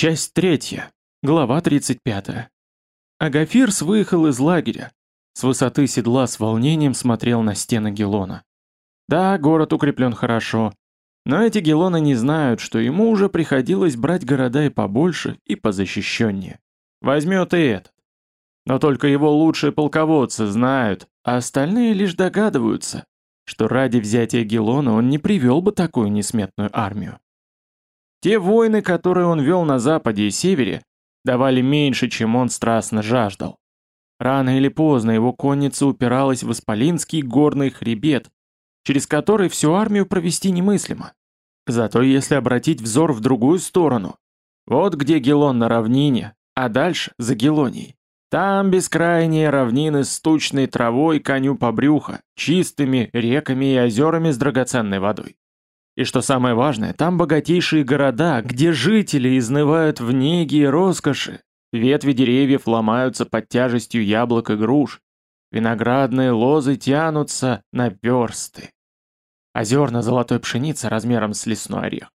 Часть третья. Глава 35. Агафирс выехал из лагеря. С высоты седла с волнением смотрел на стены Гелона. Да, город укреплен хорошо, но эти Гелоны не знают, что ему уже приходилось брать города и побольше, и позащищеннее. Возьмет и этот. Но только его лучшие полководцы знают, а остальные лишь догадываются, что ради взятия Гелона он не привел бы такую несметную армию. Те войны, которые он вел на западе и севере, давали меньше, чем он страстно жаждал. Рано или поздно его конница упиралась в Исполинский горный хребет, через который всю армию провести немыслимо. Зато если обратить взор в другую сторону, вот где Гелон на равнине, а дальше, за Гелонией, там бескрайние равнины с тучной травой коню по брюхо, чистыми реками и озерами с драгоценной водой. И что самое важное, там богатейшие города, где жители изнывают в неге и роскоши. Ветви деревьев ломаются под тяжестью яблок и груш. Виноградные лозы тянутся на персты. Озерна золотой пшеницы размером с лесной орех.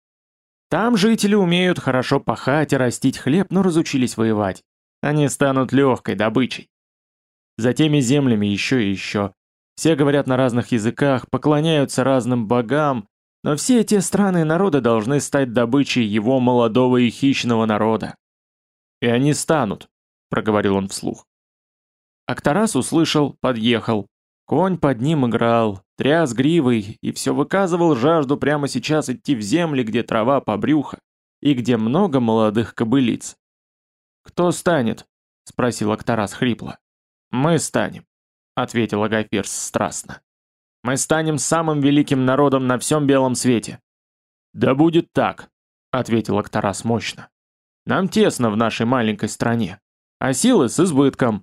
Там жители умеют хорошо пахать и растить хлеб, но разучились воевать. Они станут легкой добычей. За теми землями еще и еще. Все говорят на разных языках, поклоняются разным богам, но все эти страны и народы должны стать добычей его молодого и хищного народа. И они станут, проговорил он вслух. Актарас услышал, подъехал. Конь под ним играл, тряс гривой и все выказывал жажду прямо сейчас идти в земли, где трава по брюхо и где много молодых кобылиц. «Кто станет?» — спросил Актарас хрипло. «Мы станем», — ответил Агафирс страстно. Мы станем самым великим народом на всем белом свете». «Да будет так», — ответил Актарас мощно. «Нам тесно в нашей маленькой стране, а силы с избытком».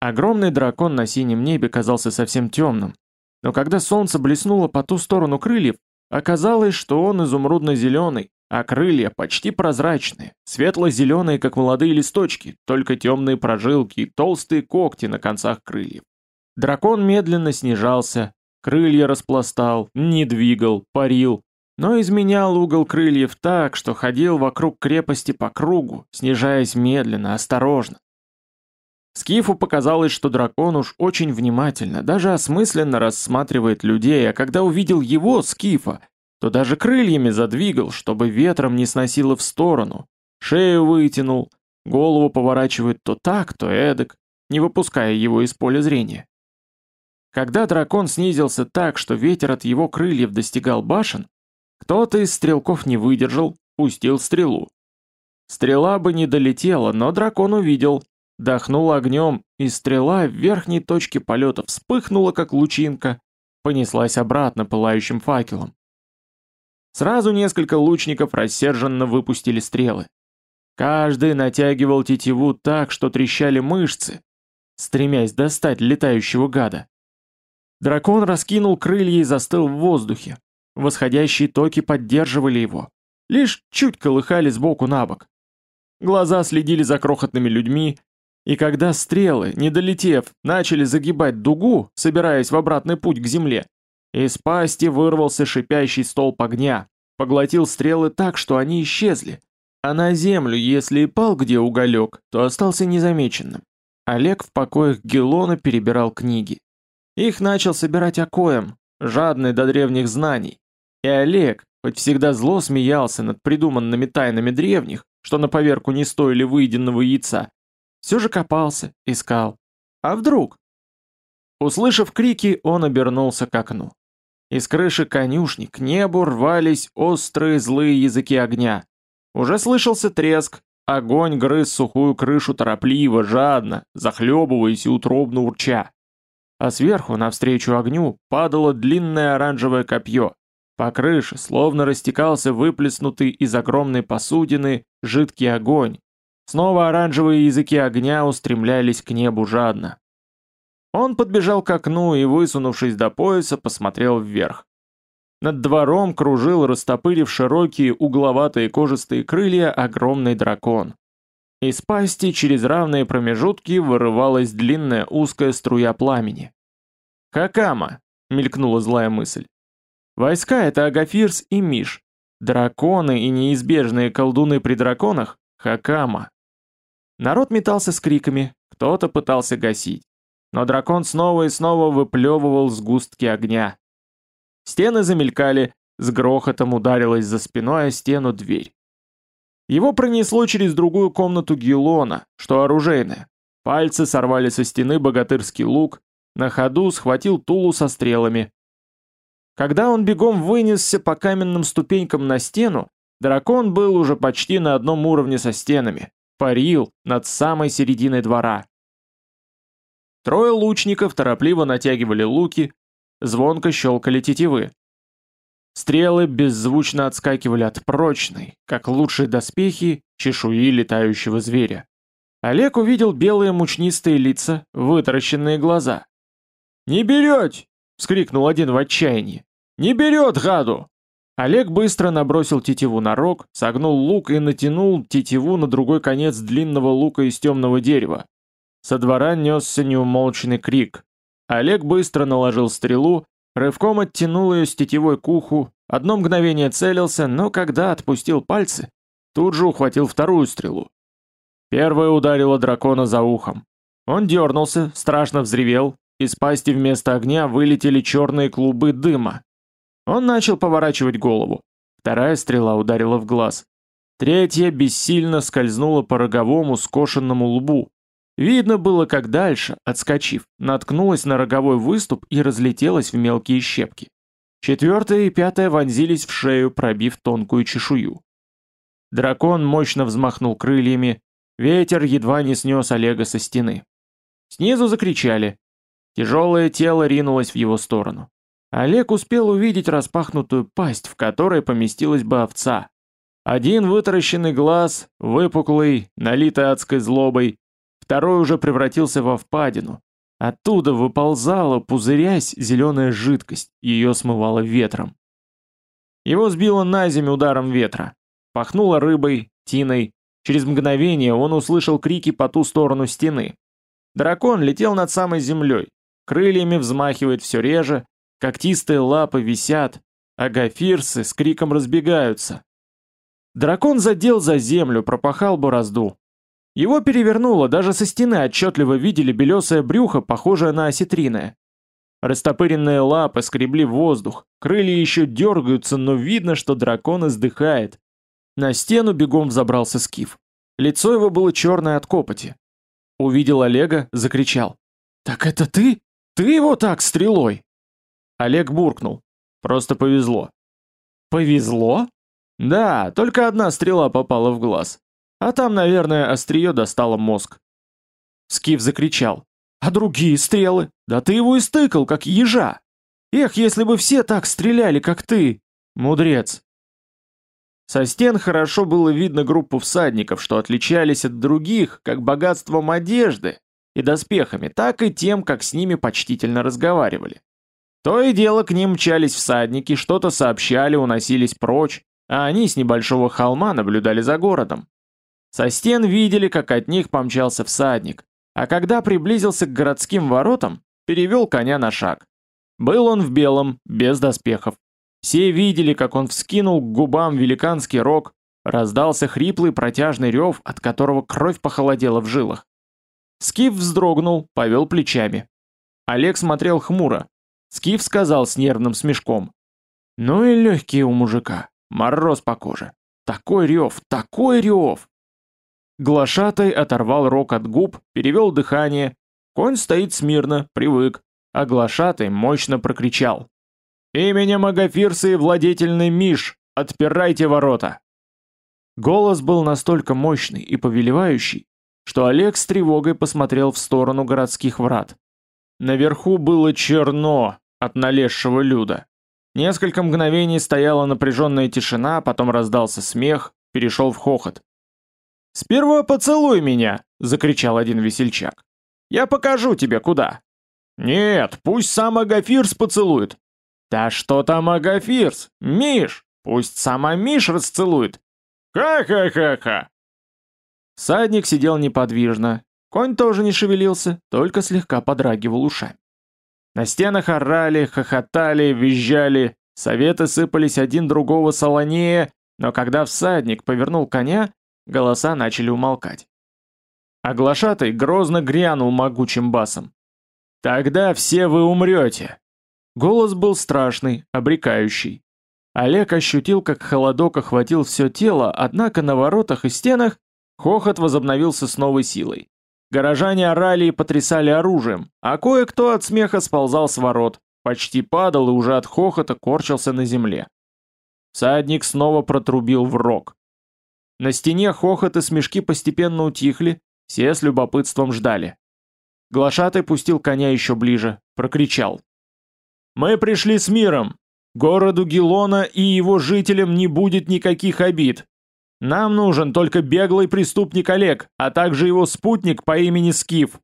Огромный дракон на синем небе казался совсем темным, но когда солнце блеснуло по ту сторону крыльев, оказалось, что он изумрудно-зеленый, а крылья почти прозрачные, светло-зеленые, как молодые листочки, только темные прожилки и толстые когти на концах крыльев. Дракон медленно снижался, крылья распластал, не двигал, парил, но изменял угол крыльев так, что ходил вокруг крепости по кругу, снижаясь медленно, осторожно. Скифу показалось, что дракон уж очень внимательно, даже осмысленно рассматривает людей, а когда увидел его, Скифа, то даже крыльями задвигал, чтобы ветром не сносило в сторону, шею вытянул, голову поворачивает то так, то эдак, не выпуская его из поля зрения. Когда дракон снизился так, что ветер от его крыльев достигал башен, кто-то из стрелков не выдержал, пустил стрелу. Стрела бы не долетела, но дракон увидел, дохнул огнем, и стрела в верхней точке полета вспыхнула, как лучинка, понеслась обратно пылающим факелом. Сразу несколько лучников рассерженно выпустили стрелы. Каждый натягивал тетиву так, что трещали мышцы, стремясь достать летающего гада. Дракон раскинул крылья и застыл в воздухе. Восходящие токи поддерживали его. Лишь чуть колыхали сбоку на бок. Глаза следили за крохотными людьми, и когда стрелы, не долетев, начали загибать дугу, собираясь в обратный путь к земле, из пасти вырвался шипящий столб огня, поглотил стрелы так, что они исчезли, а на землю, если и пал где уголек, то остался незамеченным. Олег в покоях Гелона перебирал книги. Их начал собирать Акоем, жадный до древних знаний. И Олег, хоть всегда зло смеялся над придуманными тайнами древних, что на поверку не стоили выеденного яйца, все же копался, искал. А вдруг? Услышав крики, он обернулся к окну. Из крыши конюшни к небу рвались острые злые языки огня. Уже слышался треск, огонь грыз сухую крышу торопливо, жадно, захлебываясь и утробно урча а сверху, навстречу огню, падало длинное оранжевое копье. По крыше словно растекался выплеснутый из огромной посудины жидкий огонь. Снова оранжевые языки огня устремлялись к небу жадно. Он подбежал к окну и, высунувшись до пояса, посмотрел вверх. Над двором кружил, растопырив широкие угловатые кожистые крылья, огромный дракон. Из пасти через равные промежутки вырывалась длинная узкая струя пламени. «Хакама!» — мелькнула злая мысль. «Войска — это Агафирс и Миш. Драконы и неизбежные колдуны при драконах — Хакама. Народ метался с криками, кто-то пытался гасить. Но дракон снова и снова выплевывал сгустки огня. Стены замелькали, с грохотом ударилась за спиной о стену дверь. Его пронесло через другую комнату Гилона, что оружейная. Пальцы сорвали со стены богатырский лук, на ходу схватил тулу со стрелами. Когда он бегом вынесся по каменным ступенькам на стену, дракон был уже почти на одном уровне со стенами, парил над самой серединой двора. Трое лучников торопливо натягивали луки, звонко щелкали тетивы. Стрелы беззвучно отскакивали от прочной, как лучшие доспехи, чешуи летающего зверя. Олег увидел белые мучнистые лица, вытаращенные глаза. «Не берете!» — вскрикнул один в отчаянии. «Не берет, гаду!» Олег быстро набросил тетиву на рог, согнул лук и натянул тетиву на другой конец длинного лука из темного дерева. Со двора несся неумолчный крик. Олег быстро наложил стрелу, рывком оттянул ее с тетивой к уху, одно мгновение целился, но когда отпустил пальцы, тут же ухватил вторую стрелу. Первая ударила дракона за ухом. Он дернулся, страшно взревел, из пасти вместо огня вылетели черные клубы дыма. Он начал поворачивать голову. Вторая стрела ударила в глаз. Третья бессильно скользнула по роговому скошенному лбу, Видно было, как дальше, отскочив, наткнулась на роговой выступ и разлетелась в мелкие щепки. Четвертая и пятая вонзились в шею, пробив тонкую чешую. Дракон мощно взмахнул крыльями, ветер едва не снес Олега со стены. Снизу закричали. Тяжелое тело ринулось в его сторону. Олег успел увидеть распахнутую пасть, в которой поместилась бы овца. Один вытаращенный глаз, выпуклый, налитый адской злобой, Второй уже превратился во впадину. Оттуда выползала, пузырясь, зеленая жидкость, ее смывало ветром. Его сбило на землю ударом ветра. Пахнуло рыбой, тиной. Через мгновение он услышал крики по ту сторону стены. Дракон летел над самой землей. Крыльями взмахивает все реже, когтистые лапы висят, а гафирсы с криком разбегаются. Дракон задел за землю, пропахал борозду. Его перевернуло, даже со стены отчетливо видели белесое брюхо, похожее на осетриное. Растопыренные лапы скребли воздух, крылья еще дергаются, но видно, что дракон издыхает. На стену бегом взобрался скиф. Лицо его было черное от копоти. Увидел Олега, закричал. «Так это ты? Ты его так стрелой?» Олег буркнул. «Просто повезло». «Повезло?» «Да, только одна стрела попала в глаз. А там, наверное, острие достало мозг. Скиф закричал. «А другие стрелы? Да ты его истыкал, как ежа! Эх, если бы все так стреляли, как ты! Мудрец!» Со стен хорошо было видно группу всадников, что отличались от других как богатством одежды и доспехами, так и тем, как с ними почтительно разговаривали. То и дело к ним мчались всадники, что-то сообщали, уносились прочь, а они с небольшого холма наблюдали за городом. Со стен видели, как от них помчался всадник, а когда приблизился к городским воротам, перевел коня на шаг. Был он в белом, без доспехов. Все видели, как он вскинул к губам великанский рог, раздался хриплый протяжный рев, от которого кровь похолодела в жилах. Скиф вздрогнул, повел плечами. Олег смотрел хмуро. Скиф сказал с нервным смешком. «Ну и легкие у мужика, мороз по коже. Такой рев, такой рев!» Глашатай оторвал рог от губ, перевел дыхание. Конь стоит смирно, привык, а глашатай мощно прокричал. «Именем Агафирса и владетельный Миш, отпирайте ворота!» Голос был настолько мощный и повелевающий, что Олег с тревогой посмотрел в сторону городских врат. Наверху было черно от налезшего люда. Несколько мгновений стояла напряженная тишина, потом раздался смех, перешел в хохот. «Сперва поцелуй меня!» — закричал один весельчак. «Я покажу тебе, куда!» «Нет, пусть сам Агафирс поцелует!» «Да что там Агафирс? Миш! Пусть сама Миш расцелует!» «Ха-ха-ха-ха!» Садник сидел неподвижно, конь тоже не шевелился, только слегка подрагивал ушами. На стенах орали, хохотали, визжали, советы сыпались один другого солонее, но когда всадник повернул коня, Голоса начали умолкать. А глашатай грозно грянул могучим басом. «Тогда все вы умрете!» Голос был страшный, обрекающий. Олег ощутил, как холодок охватил все тело, однако на воротах и стенах хохот возобновился с новой силой. Горожане орали и потрясали оружием, а кое-кто от смеха сползал с ворот, почти падал и уже от хохота корчился на земле. Садник снова протрубил в рог. На стене хохот и смешки постепенно утихли, все с любопытством ждали. Глашатай пустил коня еще ближе, прокричал. «Мы пришли с миром! Городу Гелона и его жителям не будет никаких обид. Нам нужен только беглый преступник Олег, а также его спутник по имени Скиф.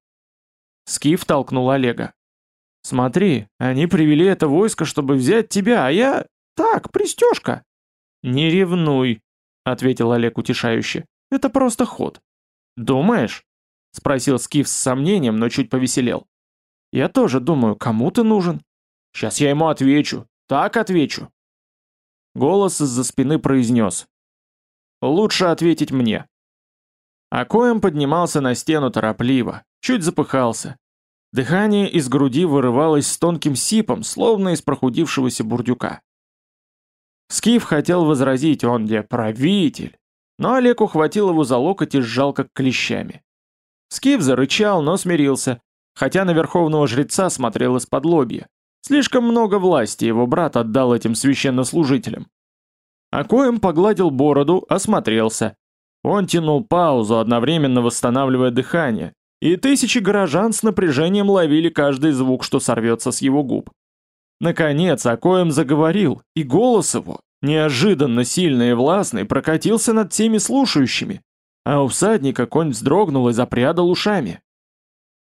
Скиф толкнул Олега. Смотри, они привели это войско, чтобы взять тебя, а я... Так, пристежка. Не ревнуй, ответил Олег утешающе. Это просто ход. Думаешь? Спросил Скиф с сомнением, но чуть повеселел. Я тоже думаю, кому ты нужен? Сейчас я ему отвечу. Так отвечу. Голос из-за спины произнес. Лучше ответить мне. А Коем поднимался на стену торопливо, чуть запыхался. Дыхание из груди вырывалось с тонким сипом, словно из прохудившегося бурдюка. Скиф хотел возразить, он где правитель, но Олег ухватил его за локоть и сжал как клещами. Скиф зарычал, но смирился, хотя на верховного жреца смотрел из-под лобья. Слишком много власти его брат отдал этим священнослужителям. А Коем погладил бороду, осмотрелся. Он тянул паузу, одновременно восстанавливая дыхание, и тысячи горожан с напряжением ловили каждый звук, что сорвется с его губ. Наконец, Акоем заговорил, и голос его, неожиданно сильный и властный, прокатился над всеми слушающими, а у всадника конь вздрогнул и запрядал ушами.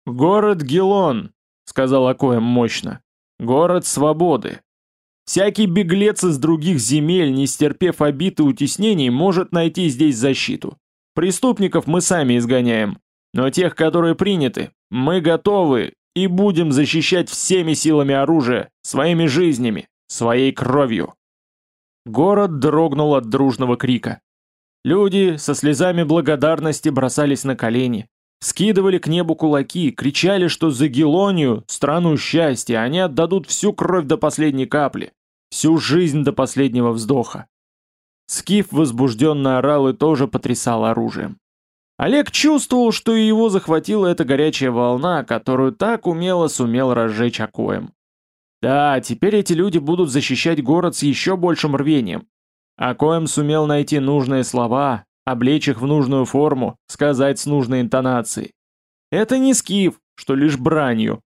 «Город Гелон», — сказал Акоем мощно, — «город свободы, Всякий беглец из других земель, не стерпев обид и утеснений, может найти здесь защиту. Преступников мы сами изгоняем, но тех, которые приняты, мы готовы и будем защищать всеми силами оружия, своими жизнями, своей кровью. Город дрогнул от дружного крика. Люди со слезами благодарности бросались на колени, скидывали к небу кулаки, кричали, что за Гелонию, страну счастья, они отдадут всю кровь до последней капли. Всю жизнь до последнего вздоха. Скиф возбужденно орал и тоже потрясал оружием. Олег чувствовал, что и его захватила эта горячая волна, которую так умело сумел разжечь Акоем. Да, теперь эти люди будут защищать город с еще большим рвением. Акоем сумел найти нужные слова, облечь их в нужную форму, сказать с нужной интонацией. Это не скиф, что лишь бранью.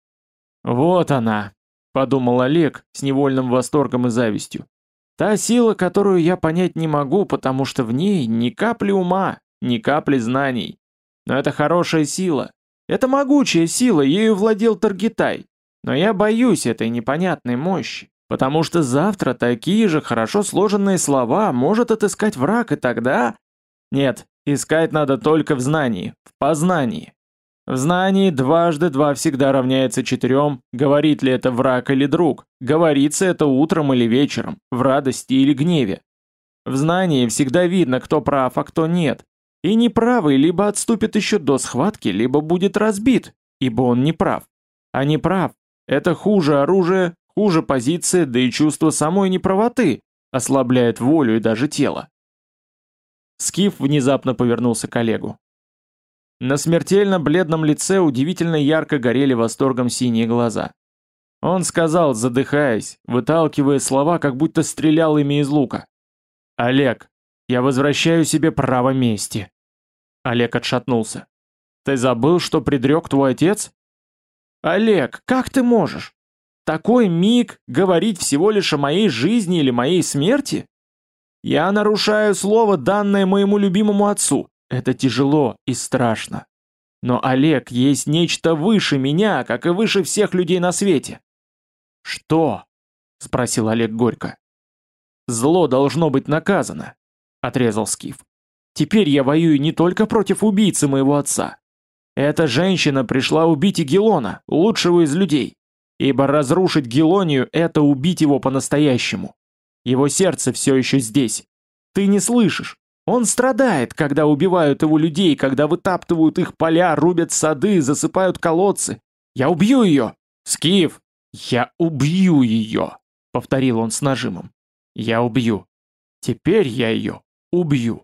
Вот она, подумал Олег с невольным восторгом и завистью. Та сила, которую я понять не могу, потому что в ней ни капли ума, ни капли знаний. Но это хорошая сила. Это могучая сила, ею владел Таргитай. Но я боюсь этой непонятной мощи, потому что завтра такие же хорошо сложенные слова может отыскать враг, и тогда... Нет, искать надо только в знании, в познании. В знании дважды два всегда равняется четырем, говорит ли это враг или друг, говорится это утром или вечером, в радости или гневе. В знании всегда видно, кто прав, а кто нет. И неправый либо отступит еще до схватки, либо будет разбит, ибо он не прав. А не прав – это хуже оружие, хуже позиция, да и чувство самой неправоты, ослабляет волю и даже тело. Скиф внезапно повернулся к Олегу. На смертельно бледном лице удивительно ярко горели восторгом синие глаза. Он сказал, задыхаясь, выталкивая слова, как будто стрелял ими из лука. «Олег, я возвращаю себе право мести». Олег отшатнулся. «Ты забыл, что предрек твой отец?» «Олег, как ты можешь? Такой миг говорить всего лишь о моей жизни или моей смерти? Я нарушаю слово, данное моему любимому отцу. Это тяжело и страшно. Но Олег есть нечто выше меня, как и выше всех людей на свете. Что? спросил Олег горько. Зло должно быть наказано, отрезал Скиф. Теперь я воюю не только против убийцы моего отца. Эта женщина пришла убить и Гелона, лучшего из людей. Ибо разрушить Гелонию — это убить его по-настоящему. Его сердце все еще здесь. Ты не слышишь. Он страдает, когда убивают его людей, когда вытаптывают их поля, рубят сады, засыпают колодцы. Я убью ее! Скиф! Я убью ее! Повторил он с нажимом. Я убью. Теперь я ее убью.